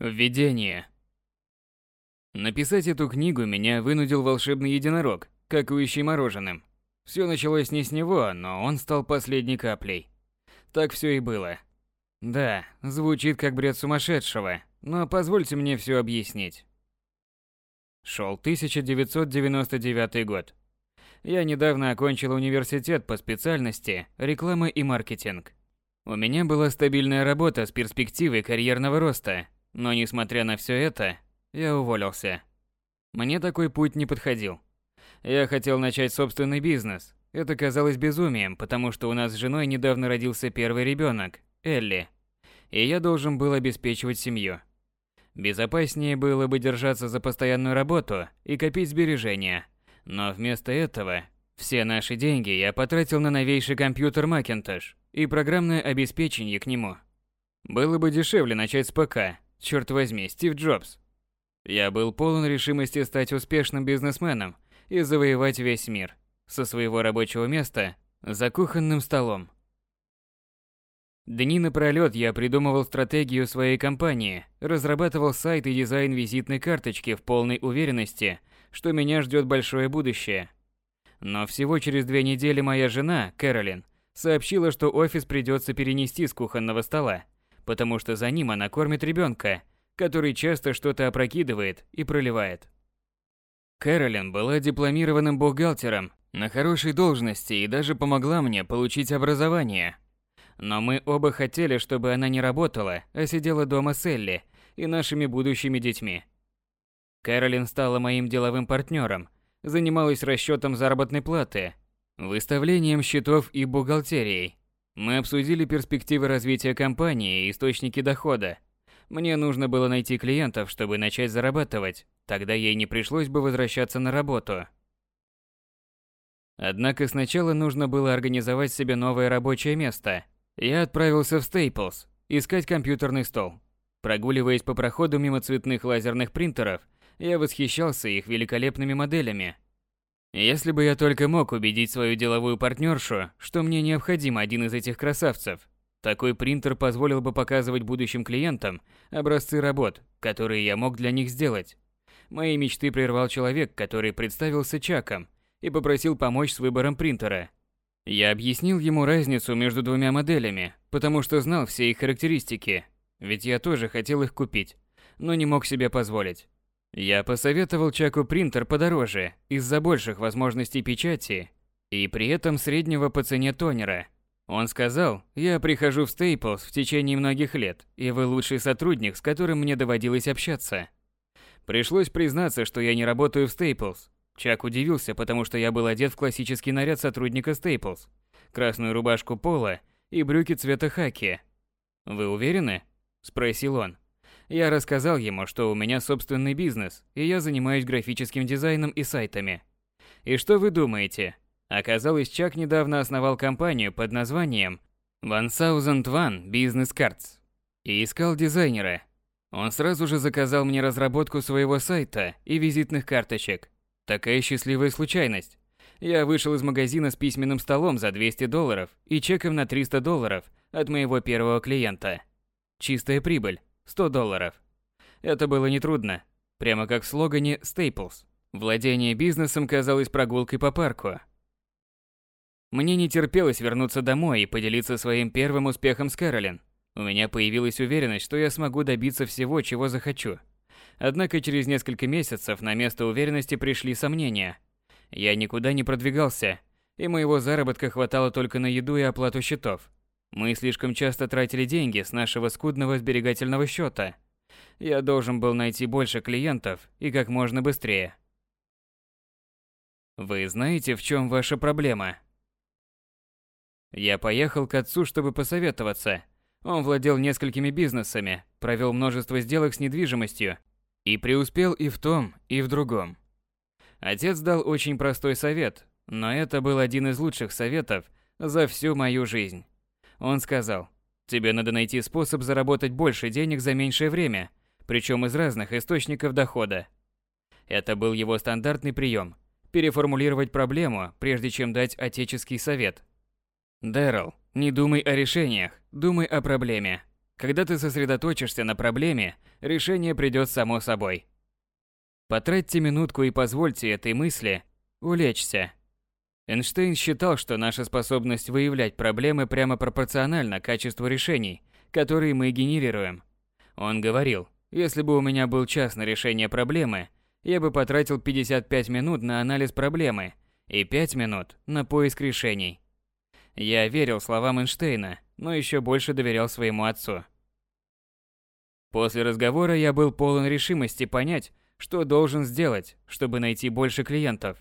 Введение. Написать эту книгу меня вынудил волшебный единорог, какующий мороженым. Все началось не с него, но он стал последней каплей. Так все и было. Да, звучит как бред сумасшедшего, но позвольте мне все объяснить. Шел 1999 год. Я недавно окончил университет по специальности реклама и маркетинг. У меня была стабильная работа с перспективой карьерного роста, но несмотря на все это, я уволился. Мне такой путь не подходил. Я хотел начать собственный бизнес. Это казалось безумием, потому что у нас с женой недавно родился первый ребенок, Элли. И я должен был обеспечивать семью. Безопаснее было бы держаться за постоянную работу и копить сбережения. Но вместо этого все наши деньги я потратил на новейший компьютер Macintosh и программное обеспечение к нему. Было бы дешевле начать с ПК, Черт возьми, Стив Джобс. Я был полон решимости стать успешным бизнесменом и завоевать весь мир со своего рабочего места за кухонным столом. Дни напролёт я придумывал стратегию своей компании, разрабатывал сайт и дизайн визитной карточки в полной уверенности, что меня ждет большое будущее. Но всего через две недели моя жена, Кэролин, сообщила, что офис придется перенести с кухонного стола потому что за ним она кормит ребенка, который часто что-то опрокидывает и проливает. Кэролин была дипломированным бухгалтером на хорошей должности и даже помогла мне получить образование. Но мы оба хотели, чтобы она не работала, а сидела дома с Элли и нашими будущими детьми. Кэролин стала моим деловым партнером, занималась расчетом заработной платы, выставлением счетов и бухгалтерией. Мы обсудили перспективы развития компании и источники дохода. Мне нужно было найти клиентов, чтобы начать зарабатывать, тогда ей не пришлось бы возвращаться на работу. Однако сначала нужно было организовать себе новое рабочее место. Я отправился в Staples искать компьютерный стол. Прогуливаясь по проходу мимо цветных лазерных принтеров, я восхищался их великолепными моделями – если бы я только мог убедить свою деловую партнершу, что мне необходим один из этих красавцев, такой принтер позволил бы показывать будущим клиентам образцы работ, которые я мог для них сделать. Мои мечты прервал человек, который представился Чаком и попросил помочь с выбором принтера. Я объяснил ему разницу между двумя моделями, потому что знал все их характеристики, ведь я тоже хотел их купить, но не мог себе позволить. Я посоветовал Чаку принтер подороже, из-за больших возможностей печати и при этом среднего по цене тонера. Он сказал, я прихожу в Стейплс в течение многих лет, и вы лучший сотрудник, с которым мне доводилось общаться. Пришлось признаться, что я не работаю в Staples. Чак удивился, потому что я был одет в классический наряд сотрудника Staples. Красную рубашку поло и брюки цвета хаки. «Вы уверены?» – спросил он. Я рассказал ему, что у меня собственный бизнес, и я занимаюсь графическим дизайном и сайтами. И что вы думаете? Оказалось, Чак недавно основал компанию под названием One Thousand One Business Cards и искал дизайнера. Он сразу же заказал мне разработку своего сайта и визитных карточек. Такая счастливая случайность. Я вышел из магазина с письменным столом за 200 долларов и чеком на 300 долларов от моего первого клиента. Чистая прибыль. 100 долларов. Это было нетрудно. Прямо как в слогане Staples. Владение бизнесом казалось прогулкой по парку. Мне не терпелось вернуться домой и поделиться своим первым успехом с Кэролин. У меня появилась уверенность, что я смогу добиться всего, чего захочу. Однако через несколько месяцев на место уверенности пришли сомнения. Я никуда не продвигался, и моего заработка хватало только на еду и оплату счетов. Мы слишком часто тратили деньги с нашего скудного сберегательного счета. Я должен был найти больше клиентов и как можно быстрее. Вы знаете, в чем ваша проблема? Я поехал к отцу, чтобы посоветоваться. Он владел несколькими бизнесами, провел множество сделок с недвижимостью и преуспел и в том, и в другом. Отец дал очень простой совет, но это был один из лучших советов за всю мою жизнь. Он сказал, тебе надо найти способ заработать больше денег за меньшее время, причем из разных источников дохода. Это был его стандартный прием – переформулировать проблему, прежде чем дать отеческий совет. Дэрил, не думай о решениях, думай о проблеме. Когда ты сосредоточишься на проблеме, решение придет само собой. Потратьте минутку и позвольте этой мысли улечься. Эйнштейн считал, что наша способность выявлять проблемы прямо пропорциональна качеству решений, которые мы генерируем. Он говорил, если бы у меня был час на решение проблемы, я бы потратил 55 минут на анализ проблемы и 5 минут на поиск решений. Я верил словам Эйнштейна, но еще больше доверял своему отцу. После разговора я был полон решимости понять, что должен сделать, чтобы найти больше клиентов.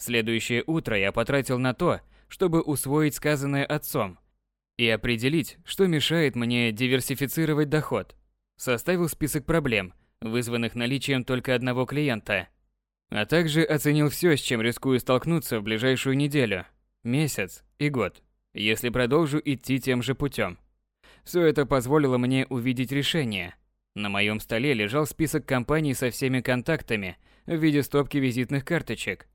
Следующее утро я потратил на то, чтобы усвоить сказанное отцом и определить, что мешает мне диверсифицировать доход. Составил список проблем, вызванных наличием только одного клиента, а также оценил все, с чем рискую столкнуться в ближайшую неделю, месяц и год, если продолжу идти тем же путем. Все это позволило мне увидеть решение. На моем столе лежал список компаний со всеми контактами в виде стопки визитных карточек,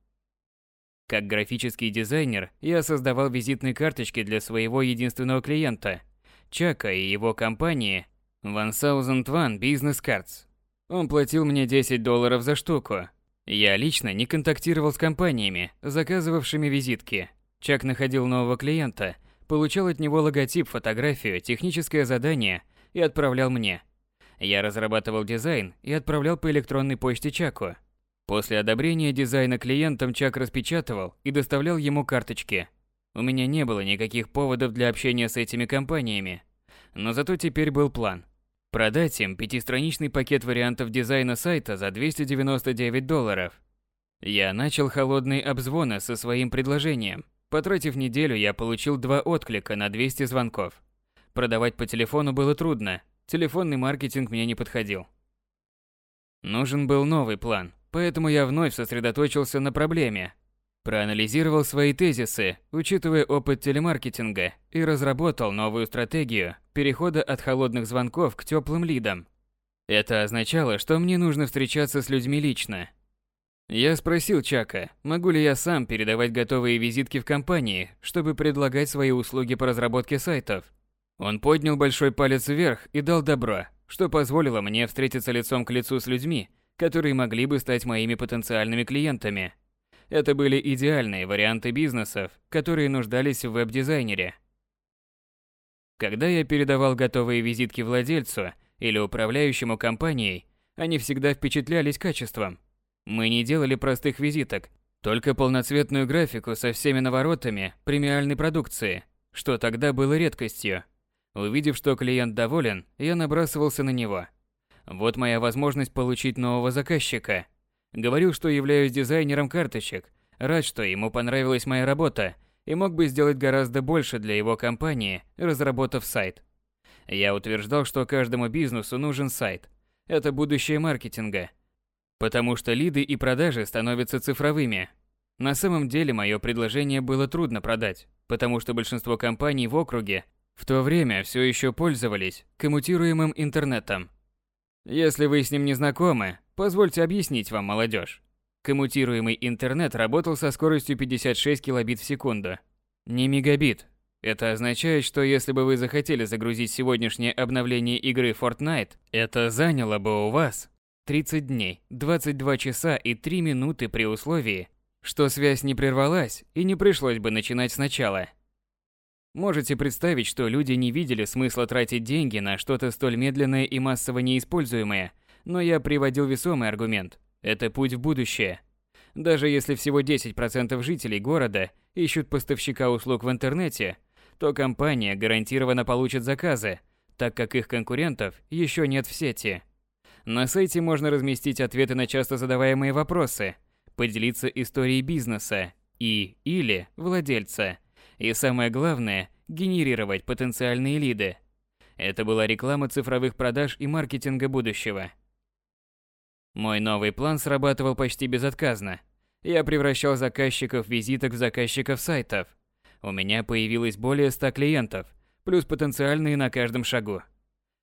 как графический дизайнер, я создавал визитные карточки для своего единственного клиента, Чака и его компании One Thousand One Business Cards. Он платил мне 10 долларов за штуку. Я лично не контактировал с компаниями, заказывавшими визитки. Чак находил нового клиента, получал от него логотип, фотографию, техническое задание и отправлял мне. Я разрабатывал дизайн и отправлял по электронной почте Чаку. После одобрения дизайна клиентам Чак распечатывал и доставлял ему карточки. У меня не было никаких поводов для общения с этими компаниями. Но зато теперь был план. Продать им пятистраничный пакет вариантов дизайна сайта за 299 долларов. Я начал холодные обзвоны со своим предложением. Потратив неделю, я получил два отклика на 200 звонков. Продавать по телефону было трудно. Телефонный маркетинг мне не подходил. Нужен был новый план, Поэтому я вновь сосредоточился на проблеме. Проанализировал свои тезисы, учитывая опыт телемаркетинга, и разработал новую стратегию перехода от холодных звонков к теплым лидам. Это означало, что мне нужно встречаться с людьми лично. Я спросил Чака, могу ли я сам передавать готовые визитки в компании, чтобы предлагать свои услуги по разработке сайтов. Он поднял большой палец вверх и дал добро, что позволило мне встретиться лицом к лицу с людьми, которые могли бы стать моими потенциальными клиентами. Это были идеальные варианты бизнесов, которые нуждались в веб-дизайнере. Когда я передавал готовые визитки владельцу или управляющему компанией, они всегда впечатлялись качеством. Мы не делали простых визиток, только полноцветную графику со всеми наворотами премиальной продукции, что тогда было редкостью. Увидев, что клиент доволен, я набрасывался на него – вот моя возможность получить нового заказчика. Говорил, что являюсь дизайнером карточек, рад, что ему понравилась моя работа и мог бы сделать гораздо больше для его компании, разработав сайт. Я утверждал, что каждому бизнесу нужен сайт. Это будущее маркетинга. Потому что лиды и продажи становятся цифровыми. На самом деле мое предложение было трудно продать, потому что большинство компаний в округе в то время все еще пользовались коммутируемым интернетом. Если вы с ним не знакомы, позвольте объяснить вам, молодежь. Коммутируемый интернет работал со скоростью 56 килобит в секунду. Не мегабит. Это означает, что если бы вы захотели загрузить сегодняшнее обновление игры Fortnite, это заняло бы у вас 30 дней, 22 часа и 3 минуты при условии, что связь не прервалась и не пришлось бы начинать сначала. Можете представить, что люди не видели смысла тратить деньги на что-то столь медленное и массово неиспользуемое, но я приводил весомый аргумент. Это путь в будущее. Даже если всего 10% жителей города ищут поставщика услуг в интернете, то компания гарантированно получит заказы, так как их конкурентов еще нет в сети. На сайте можно разместить ответы на часто задаваемые вопросы, поделиться историей бизнеса и или владельца – и самое главное, генерировать потенциальные лиды. Это была реклама цифровых продаж и маркетинга будущего. Мой новый план срабатывал почти безотказно. Я превращал заказчиков визиток в заказчиков сайтов. У меня появилось более 100 клиентов, плюс потенциальные на каждом шагу.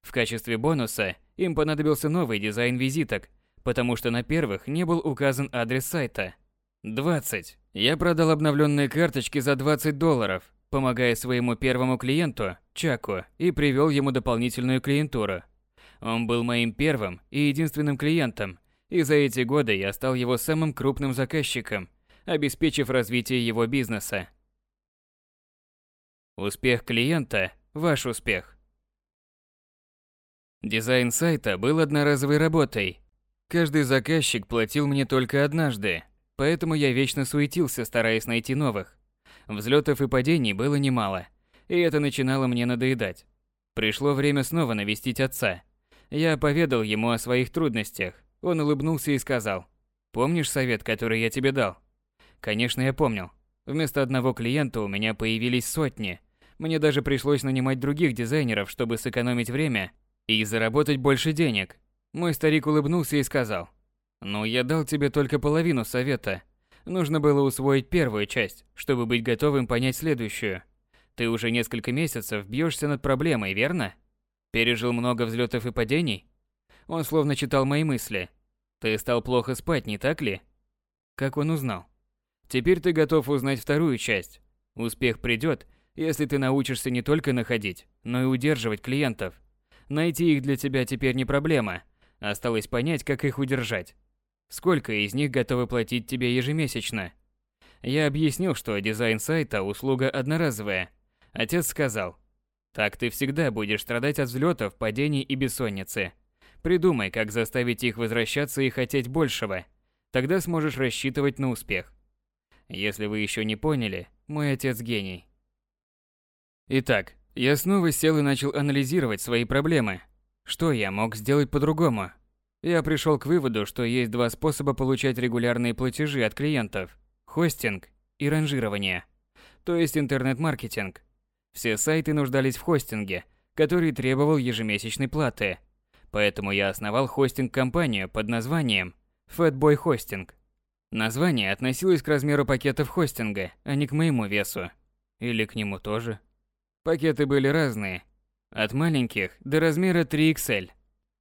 В качестве бонуса им понадобился новый дизайн визиток, потому что на первых не был указан адрес сайта. 20. Я продал обновленные карточки за 20 долларов, помогая своему первому клиенту, Чаку, и привел ему дополнительную клиентуру. Он был моим первым и единственным клиентом, и за эти годы я стал его самым крупным заказчиком, обеспечив развитие его бизнеса. Успех клиента – ваш успех. Дизайн сайта был одноразовой работой. Каждый заказчик платил мне только однажды, поэтому я вечно суетился, стараясь найти новых. Взлетов и падений было немало, и это начинало мне надоедать. Пришло время снова навестить отца. Я поведал ему о своих трудностях. Он улыбнулся и сказал, «Помнишь совет, который я тебе дал?» Конечно, я помнил. Вместо одного клиента у меня появились сотни. Мне даже пришлось нанимать других дизайнеров, чтобы сэкономить время и заработать больше денег. Мой старик улыбнулся и сказал, «Ну, я дал тебе только половину совета. Нужно было усвоить первую часть, чтобы быть готовым понять следующую. Ты уже несколько месяцев бьешься над проблемой, верно? Пережил много взлетов и падений? Он словно читал мои мысли. Ты стал плохо спать, не так ли? Как он узнал? Теперь ты готов узнать вторую часть. Успех придет, если ты научишься не только находить, но и удерживать клиентов. Найти их для тебя теперь не проблема. Осталось понять, как их удержать. Сколько из них готовы платить тебе ежемесячно? Я объяснил, что дизайн сайта – услуга одноразовая. Отец сказал, так ты всегда будешь страдать от взлетов, падений и бессонницы. Придумай, как заставить их возвращаться и хотеть большего. Тогда сможешь рассчитывать на успех. Если вы еще не поняли, мой отец гений. Итак, я снова сел и начал анализировать свои проблемы. Что я мог сделать по-другому? Я пришел к выводу, что есть два способа получать регулярные платежи от клиентов. Хостинг и ранжирование. То есть интернет-маркетинг. Все сайты нуждались в хостинге, который требовал ежемесячной платы. Поэтому я основал хостинг-компанию под названием Fatboy Hosting. Название относилось к размеру пакетов хостинга, а не к моему весу. Или к нему тоже. Пакеты были разные. От маленьких до размера 3XL.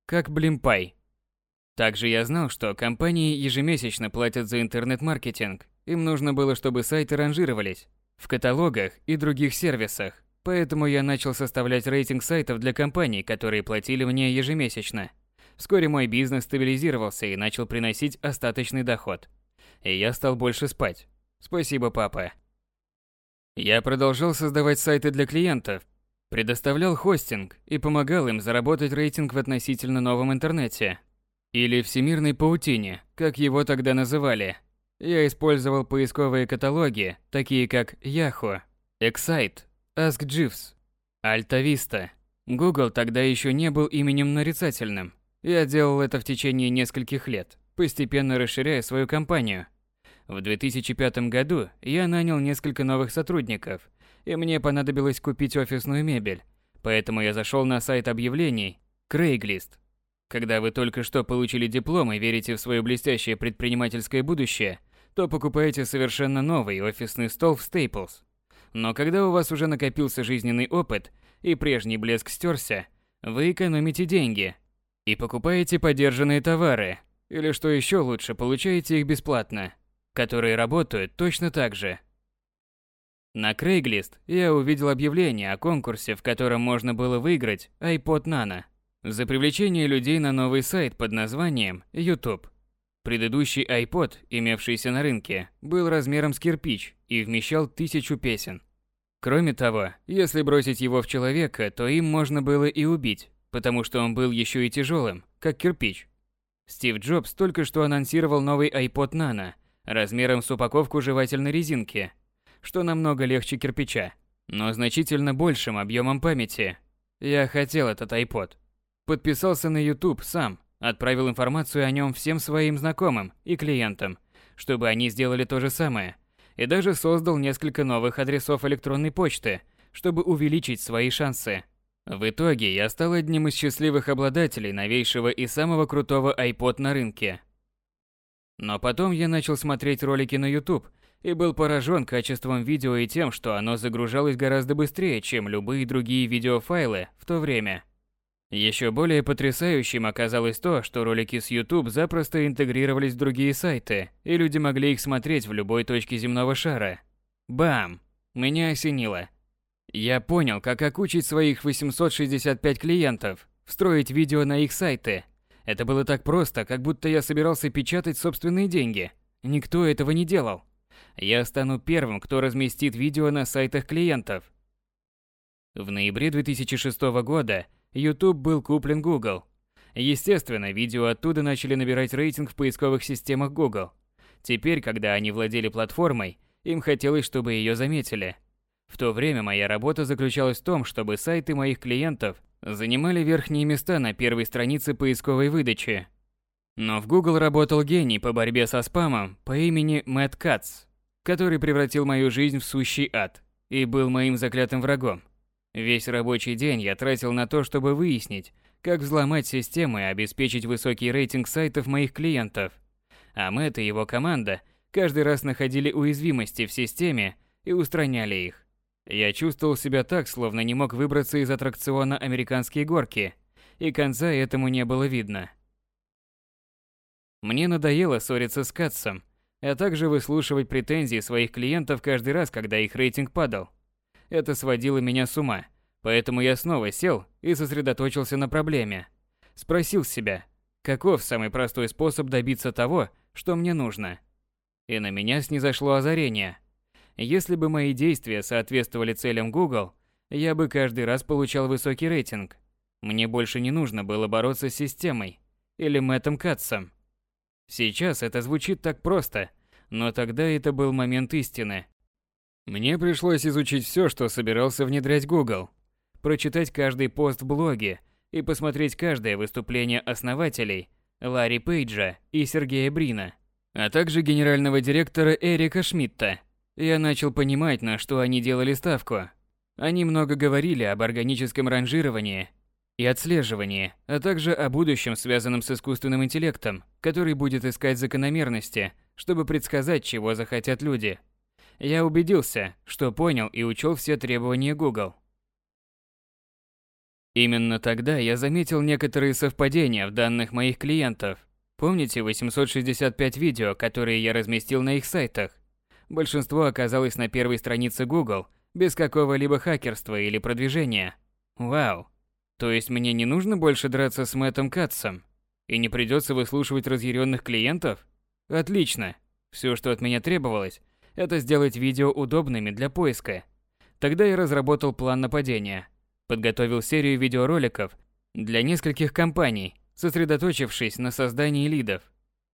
Как Блимпай. Также я знал, что компании ежемесячно платят за интернет-маркетинг. Им нужно было, чтобы сайты ранжировались в каталогах и других сервисах. Поэтому я начал составлять рейтинг сайтов для компаний, которые платили мне ежемесячно. Вскоре мой бизнес стабилизировался и начал приносить остаточный доход. И я стал больше спать. Спасибо, папа. Я продолжал создавать сайты для клиентов, предоставлял хостинг и помогал им заработать рейтинг в относительно новом интернете. Или всемирной паутине, как его тогда называли. Я использовал поисковые каталоги, такие как Yahoo, Excite, Ask Jeeves, Alta Vista. Google тогда еще не был именем нарицательным. Я делал это в течение нескольких лет, постепенно расширяя свою компанию – в 2005 году я нанял несколько новых сотрудников, и мне понадобилось купить офисную мебель, поэтому я зашел на сайт объявлений Craigslist. Когда вы только что получили диплом и верите в свое блестящее предпринимательское будущее, то покупаете совершенно новый офисный стол в Staples. Но когда у вас уже накопился жизненный опыт и прежний блеск стерся, вы экономите деньги и покупаете подержанные товары, или что еще лучше, получаете их бесплатно которые работают точно так же. На Craigslist я увидел объявление о конкурсе, в котором можно было выиграть iPod Nano за привлечение людей на новый сайт под названием YouTube. Предыдущий iPod, имевшийся на рынке, был размером с кирпич и вмещал тысячу песен. Кроме того, если бросить его в человека, то им можно было и убить, потому что он был еще и тяжелым, как кирпич. Стив Джобс только что анонсировал новый iPod Nano – размером с упаковку жевательной резинки, что намного легче кирпича, но значительно большим объемом памяти. Я хотел этот iPod. Подписался на YouTube сам, отправил информацию о нем всем своим знакомым и клиентам, чтобы они сделали то же самое, и даже создал несколько новых адресов электронной почты, чтобы увеличить свои шансы. В итоге я стал одним из счастливых обладателей новейшего и самого крутого iPod на рынке – но потом я начал смотреть ролики на YouTube и был поражен качеством видео и тем, что оно загружалось гораздо быстрее, чем любые другие видеофайлы в то время. Еще более потрясающим оказалось то, что ролики с YouTube запросто интегрировались в другие сайты, и люди могли их смотреть в любой точке земного шара. Бам! Меня осенило. Я понял, как окучить своих 865 клиентов. Встроить видео на их сайты. Это было так просто, как будто я собирался печатать собственные деньги. Никто этого не делал. Я стану первым, кто разместит видео на сайтах клиентов. В ноябре 2006 года YouTube был куплен Google. Естественно, видео оттуда начали набирать рейтинг в поисковых системах Google. Теперь, когда они владели платформой, им хотелось, чтобы ее заметили. В то время моя работа заключалась в том, чтобы сайты моих клиентов занимали верхние места на первой странице поисковой выдачи. Но в Google работал гений по борьбе со спамом по имени Мэтт Кац, который превратил мою жизнь в сущий ад и был моим заклятым врагом. Весь рабочий день я тратил на то, чтобы выяснить, как взломать системы и обеспечить высокий рейтинг сайтов моих клиентов. А Мэтт и его команда каждый раз находили уязвимости в системе и устраняли их. Я чувствовал себя так, словно не мог выбраться из аттракциона «Американские горки», и конца этому не было видно. Мне надоело ссориться с Катсом, а также выслушивать претензии своих клиентов каждый раз, когда их рейтинг падал. Это сводило меня с ума, поэтому я снова сел и сосредоточился на проблеме. Спросил себя, каков самый простой способ добиться того, что мне нужно. И на меня снизошло озарение. Если бы мои действия соответствовали целям Google, я бы каждый раз получал высокий рейтинг. Мне больше не нужно было бороться с системой или Мэттом Катсом. Сейчас это звучит так просто, но тогда это был момент истины. Мне пришлось изучить все, что собирался внедрять Google, прочитать каждый пост в блоге и посмотреть каждое выступление основателей Ларри Пейджа и Сергея Брина, а также генерального директора Эрика Шмидта – я начал понимать, на что они делали ставку. Они много говорили об органическом ранжировании и отслеживании, а также о будущем, связанном с искусственным интеллектом, который будет искать закономерности, чтобы предсказать, чего захотят люди. Я убедился, что понял и учел все требования Google. Именно тогда я заметил некоторые совпадения в данных моих клиентов. Помните 865 видео, которые я разместил на их сайтах? Большинство оказалось на первой странице Google, без какого-либо хакерства или продвижения. Вау. То есть мне не нужно больше драться с Мэттом Катсом? И не придется выслушивать разъяренных клиентов? Отлично. Все, что от меня требовалось, это сделать видео удобными для поиска. Тогда я разработал план нападения. Подготовил серию видеороликов для нескольких компаний, сосредоточившись на создании лидов.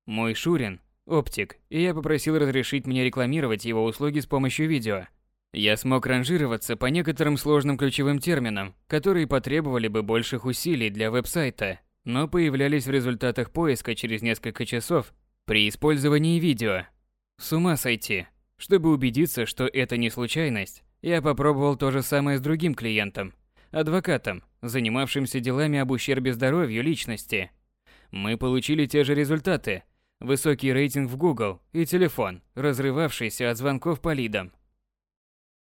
Мой Шурин оптик, и я попросил разрешить мне рекламировать его услуги с помощью видео. Я смог ранжироваться по некоторым сложным ключевым терминам, которые потребовали бы больших усилий для веб-сайта, но появлялись в результатах поиска через несколько часов при использовании видео. С ума сойти. Чтобы убедиться, что это не случайность, я попробовал то же самое с другим клиентом, адвокатом, занимавшимся делами об ущербе здоровью личности. Мы получили те же результаты – высокий рейтинг в Google и телефон, разрывавшийся от звонков по лидам.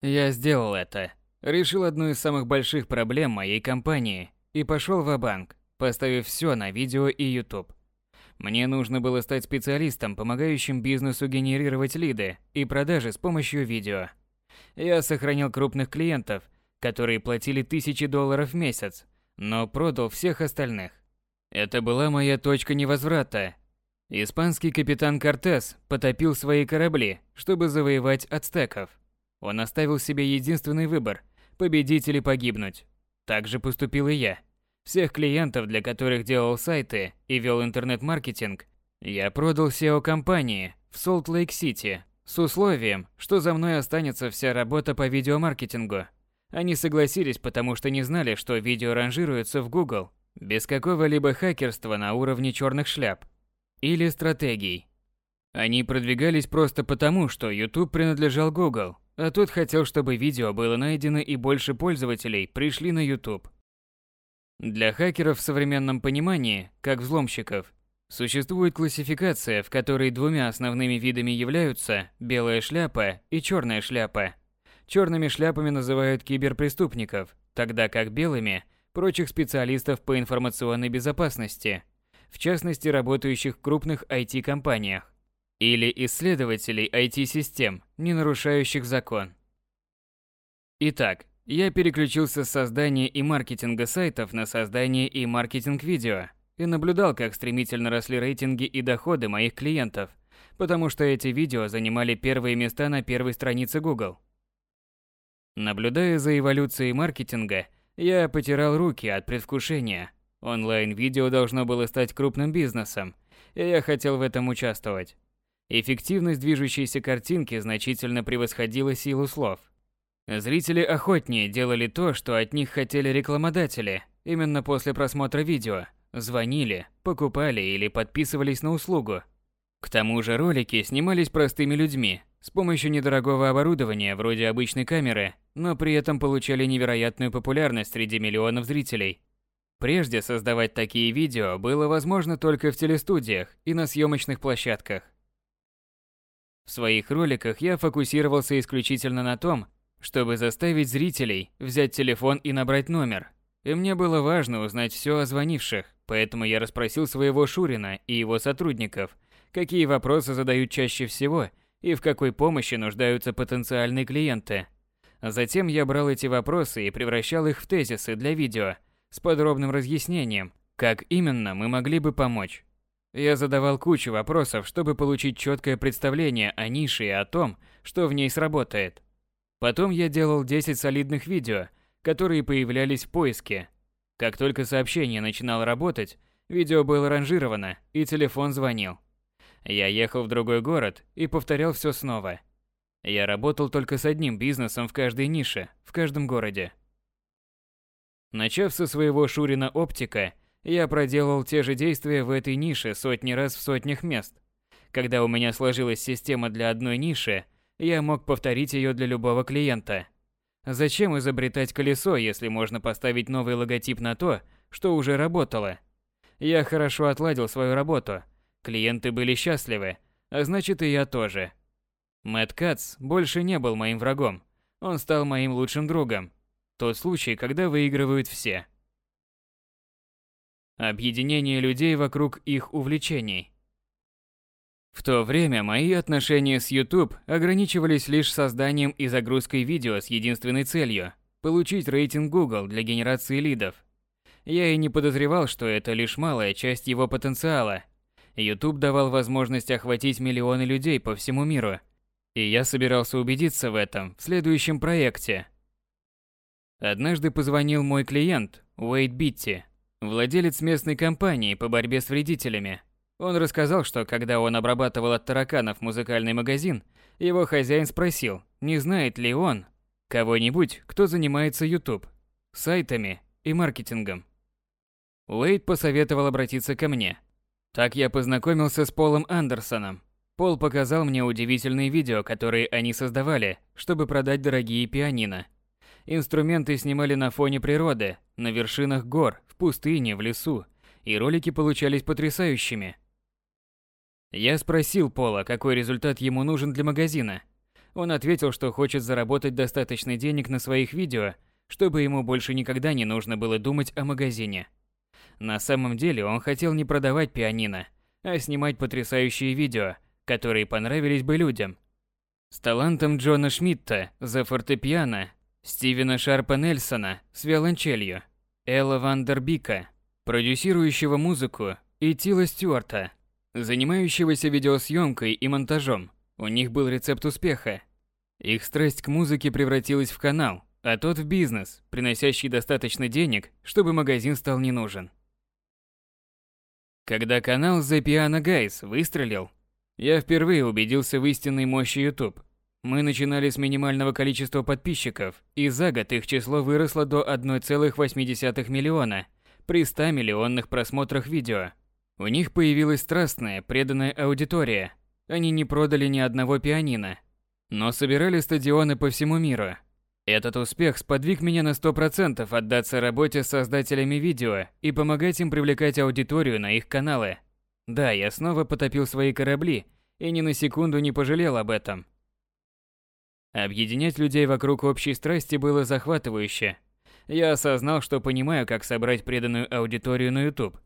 Я сделал это. Решил одну из самых больших проблем моей компании и пошел в банк поставив все на видео и YouTube. Мне нужно было стать специалистом, помогающим бизнесу генерировать лиды и продажи с помощью видео. Я сохранил крупных клиентов, которые платили тысячи долларов в месяц, но продал всех остальных. Это была моя точка невозврата, Испанский капитан Кортес потопил свои корабли, чтобы завоевать ацтеков. Он оставил себе единственный выбор – победить или погибнуть. Так же поступил и я. Всех клиентов, для которых делал сайты и вел интернет-маркетинг, я продал SEO-компании в Солт-Лейк-Сити с условием, что за мной останется вся работа по видеомаркетингу. Они согласились, потому что не знали, что видео ранжируется в Google без какого-либо хакерства на уровне черных шляп – или стратегий. Они продвигались просто потому, что YouTube принадлежал Google, а тот хотел, чтобы видео было найдено и больше пользователей пришли на YouTube. Для хакеров в современном понимании, как взломщиков, существует классификация, в которой двумя основными видами являются белая шляпа и черная шляпа. Черными шляпами называют киберпреступников, тогда как белыми – прочих специалистов по информационной безопасности – в частности работающих в крупных IT-компаниях, или исследователей IT-систем, не нарушающих закон. Итак, Я переключился с создания и маркетинга сайтов на создание и маркетинг видео и наблюдал, как стремительно росли рейтинги и доходы моих клиентов, потому что эти видео занимали первые места на первой странице Google. Наблюдая за эволюцией маркетинга, я потирал руки от предвкушения. Онлайн-видео должно было стать крупным бизнесом, и я хотел в этом участвовать. Эффективность движущейся картинки значительно превосходила силу слов. Зрители охотнее делали то, что от них хотели рекламодатели, именно после просмотра видео. Звонили, покупали или подписывались на услугу. К тому же ролики снимались простыми людьми, с помощью недорогого оборудования вроде обычной камеры, но при этом получали невероятную популярность среди миллионов зрителей. Прежде создавать такие видео было возможно только в телестудиях и на съемочных площадках. В своих роликах я фокусировался исключительно на том, чтобы заставить зрителей взять телефон и набрать номер. И мне было важно узнать все о звонивших, поэтому я расспросил своего Шурина и его сотрудников, какие вопросы задают чаще всего и в какой помощи нуждаются потенциальные клиенты. Затем я брал эти вопросы и превращал их в тезисы для видео с подробным разъяснением, как именно мы могли бы помочь. Я задавал кучу вопросов, чтобы получить четкое представление о нише и о том, что в ней сработает. Потом я делал 10 солидных видео, которые появлялись в поиске. Как только сообщение начинало работать, видео было ранжировано, и телефон звонил. Я ехал в другой город и повторял все снова. Я работал только с одним бизнесом в каждой нише, в каждом городе. Начав со своего Шурина оптика, я проделал те же действия в этой нише сотни раз в сотнях мест. Когда у меня сложилась система для одной ниши, я мог повторить ее для любого клиента. Зачем изобретать колесо, если можно поставить новый логотип на то, что уже работало? Я хорошо отладил свою работу. Клиенты были счастливы, а значит и я тоже. Мэтт Кац больше не был моим врагом. Он стал моим лучшим другом. Тот случай, когда выигрывают все. Объединение людей вокруг их увлечений. В то время мои отношения с YouTube ограничивались лишь созданием и загрузкой видео с единственной целью – получить рейтинг Google для генерации лидов. Я и не подозревал, что это лишь малая часть его потенциала. YouTube давал возможность охватить миллионы людей по всему миру. И я собирался убедиться в этом в следующем проекте. Однажды позвонил мой клиент, Уэйд Битти, Владелец местной компании по борьбе с вредителями. Он рассказал, что когда он обрабатывал от тараканов музыкальный магазин, его хозяин спросил, не знает ли он кого-нибудь, кто занимается YouTube, сайтами и маркетингом. Уэйд посоветовал обратиться ко мне. Так я познакомился с Полом Андерсоном. Пол показал мне удивительные видео, которые они создавали, чтобы продать дорогие пианино. Инструменты снимали на фоне природы, на вершинах гор, в пустыне, в лесу, и ролики получались потрясающими. Я спросил Пола, какой результат ему нужен для магазина. Он ответил, что хочет заработать достаточно денег на своих видео, чтобы ему больше никогда не нужно было думать о магазине. На самом деле он хотел не продавать пианино, а снимать потрясающие видео, которые понравились бы людям. С талантом Джона Шмидта за фортепиано Стивена Шарпа Нельсона с виолончелью, Элла Вандербика, продюсирующего музыку, и Тила Стюарта, занимающегося видеосъемкой и монтажом. У них был рецепт успеха. Их страсть к музыке превратилась в канал, а тот в бизнес, приносящий достаточно денег, чтобы магазин стал не нужен. Когда канал The Piano Guys выстрелил, я впервые убедился в истинной мощи YouTube. Мы начинали с минимального количества подписчиков, и за год их число выросло до 1,8 миллиона при 100 миллионных просмотрах видео. У них появилась страстная, преданная аудитория. Они не продали ни одного пианино, но собирали стадионы по всему миру. Этот успех сподвиг меня на 100% отдаться работе с создателями видео и помогать им привлекать аудиторию на их каналы. Да, я снова потопил свои корабли и ни на секунду не пожалел об этом. Объединять людей вокруг общей страсти было захватывающе. Я осознал, что понимаю, как собрать преданную аудиторию на YouTube.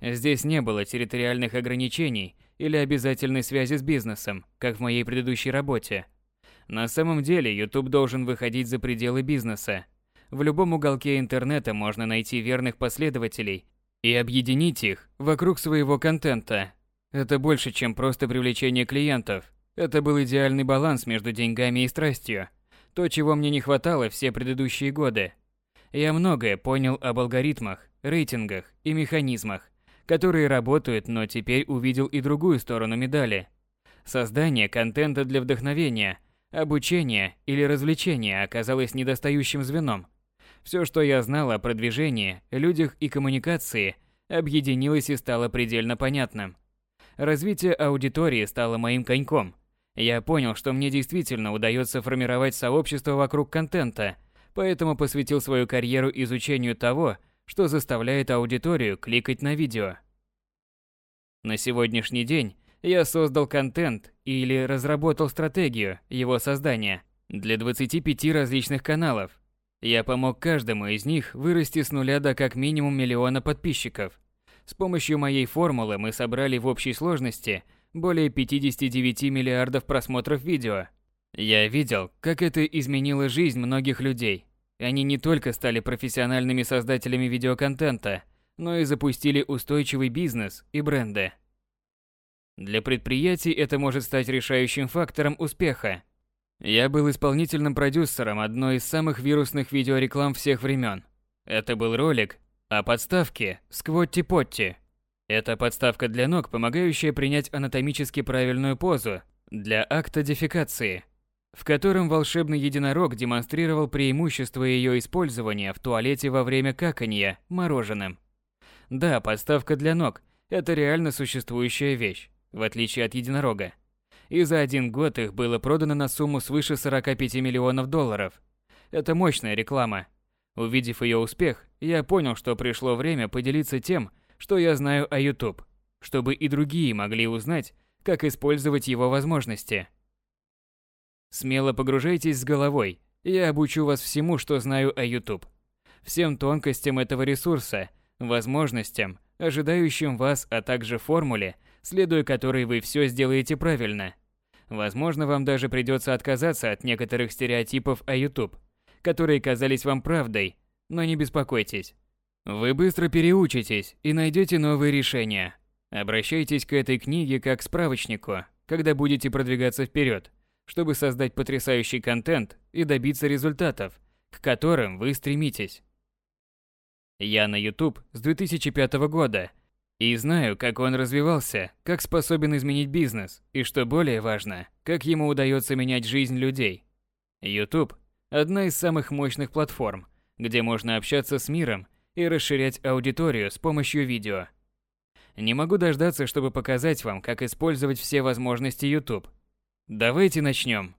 Здесь не было территориальных ограничений или обязательной связи с бизнесом, как в моей предыдущей работе. На самом деле, YouTube должен выходить за пределы бизнеса, В любом уголке интернета можно найти верных последователей и объединить их вокруг своего контента. Это больше, чем просто привлечение клиентов. Это был идеальный баланс между деньгами и страстью. То, чего мне не хватало все предыдущие годы. Я многое понял об алгоритмах, рейтингах и механизмах, которые работают, но теперь увидел и другую сторону медали. Создание контента для вдохновения, обучения или развлечения оказалось недостающим звеном. Все, что я знал о продвижении, людях и коммуникации, объединилось и стало предельно понятным. Развитие аудитории стало моим коньком. Я понял, что мне действительно удается формировать сообщество вокруг контента, поэтому посвятил свою карьеру изучению того, что заставляет аудиторию кликать на видео. На сегодняшний день я создал контент или разработал стратегию его создания для 25 различных каналов. Я помог каждому из них вырасти с нуля до как минимум миллиона подписчиков. С помощью моей формулы мы собрали в общей сложности более 59 миллиардов просмотров видео. Я видел, как это изменило жизнь многих людей. Они не только стали профессиональными создателями видеоконтента, но и запустили устойчивый бизнес и бренды. Для предприятий это может стать решающим фактором успеха. Я был исполнительным продюсером одной из самых вирусных видеореклам всех времен. Это был ролик о подставке Сквотти-Потти. Это подставка для ног, помогающая принять анатомически правильную позу для акта дефекации – в котором волшебный единорог демонстрировал преимущество ее использования в туалете во время каканья мороженым. Да, подставка для ног – это реально существующая вещь, в отличие от единорога. И за один год их было продано на сумму свыше 45 миллионов долларов. Это мощная реклама. Увидев ее успех, я понял, что пришло время поделиться тем, что я знаю о YouTube, чтобы и другие могли узнать, как использовать его возможности. Смело погружайтесь с головой. Я обучу вас всему, что знаю о YouTube. Всем тонкостям этого ресурса, возможностям, ожидающим вас, а также формуле, следуя которой вы все сделаете правильно. Возможно, вам даже придется отказаться от некоторых стереотипов о YouTube, которые казались вам правдой, но не беспокойтесь. Вы быстро переучитесь и найдете новые решения. Обращайтесь к этой книге как к справочнику, когда будете продвигаться вперед – чтобы создать потрясающий контент и добиться результатов, к которым вы стремитесь. Я на YouTube с 2005 года и знаю, как он развивался, как способен изменить бизнес и, что более важно, как ему удается менять жизнь людей. YouTube – одна из самых мощных платформ, где можно общаться с миром и расширять аудиторию с помощью видео. Не могу дождаться, чтобы показать вам, как использовать все возможности YouTube – Давайте начнем.